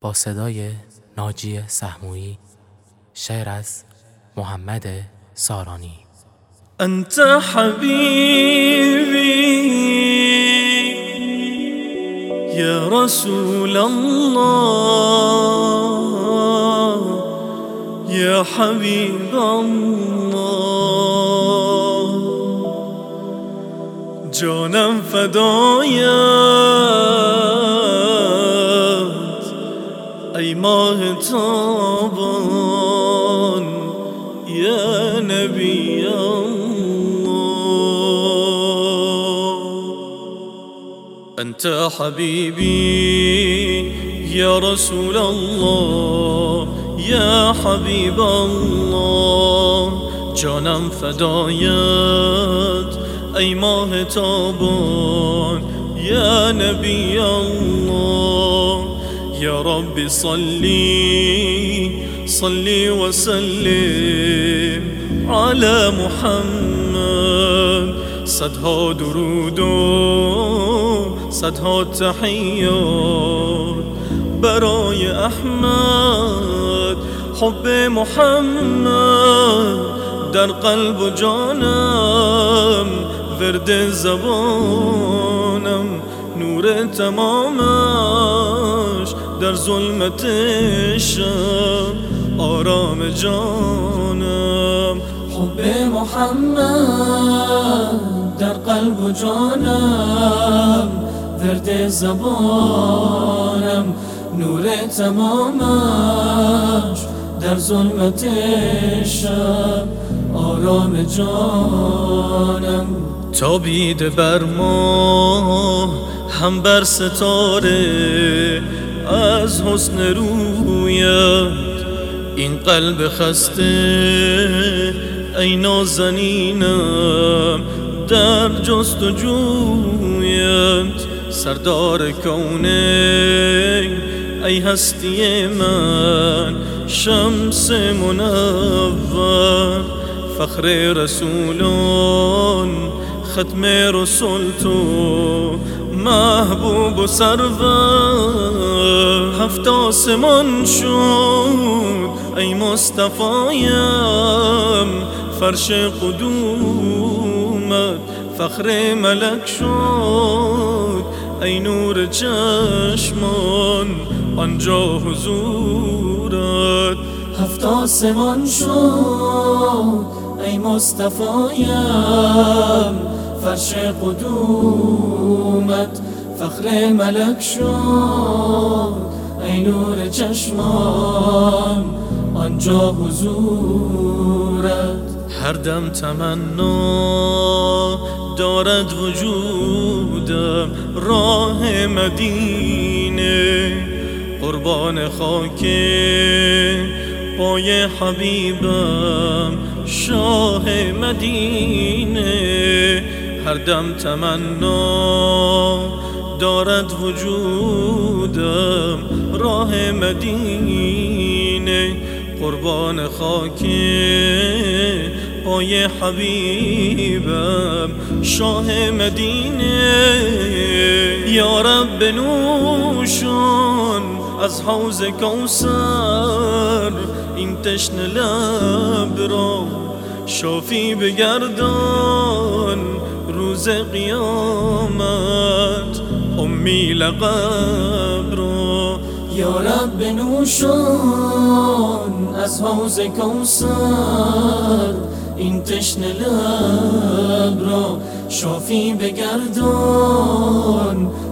با صدای ناجی سهمویی شعر از محمد سارانی. انت حبیبی یا رسول الله یا حبیب الله جانم فدایت مهتابا يا نبي الله. أنت حبيبي يا رسول الله. يا حبيب الله. جانم فدايات اي ماه تابان. نبي الله. یا رب صلی صلی وسلم على محمد. صدها درود صدها تحیات برای احمد. حب محمد در قلب جانم ورد زبانم نور تمامش در ظلمت شب آرام جانم. حب محمد در قلب و جانم ورد زبانم نور تمامش در ظلمت شب. آرام جانم. تابیده بر ما هم بر ستاره. از حسن رویت. این قلب خسته ای نازنینم در جست و جویت سردار کونه ای هستی من شمس منور. فخر رسولان ختم رسول تو محبوب و سرور. هفت آسمان شد ای مصطفایم فرش قدومت فخر ملک شد. ای نور چشمان آنجا حضورت. هفت آسمان شد ای مصطفایم فرش قدومت فخر ملک شد ای نور چشمان آنجا حضورت. هر دم تمنا دارد وجودم راه مدینه. قربان خاک پای حبیبم شاه مدینه. هر دم تمنا دارد وجودم راه مدینه. قربان خاک پای حبیبم شاه مدینه. یا رب نوشان از حوز کوسر این تشن لب را شافی بگردان. روز قیامت. امی لقب را یا رب نوشان از حوز کوسر این تشن لب را شافی بگردان.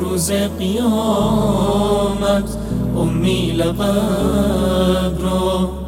روز قیامت. امی لقب را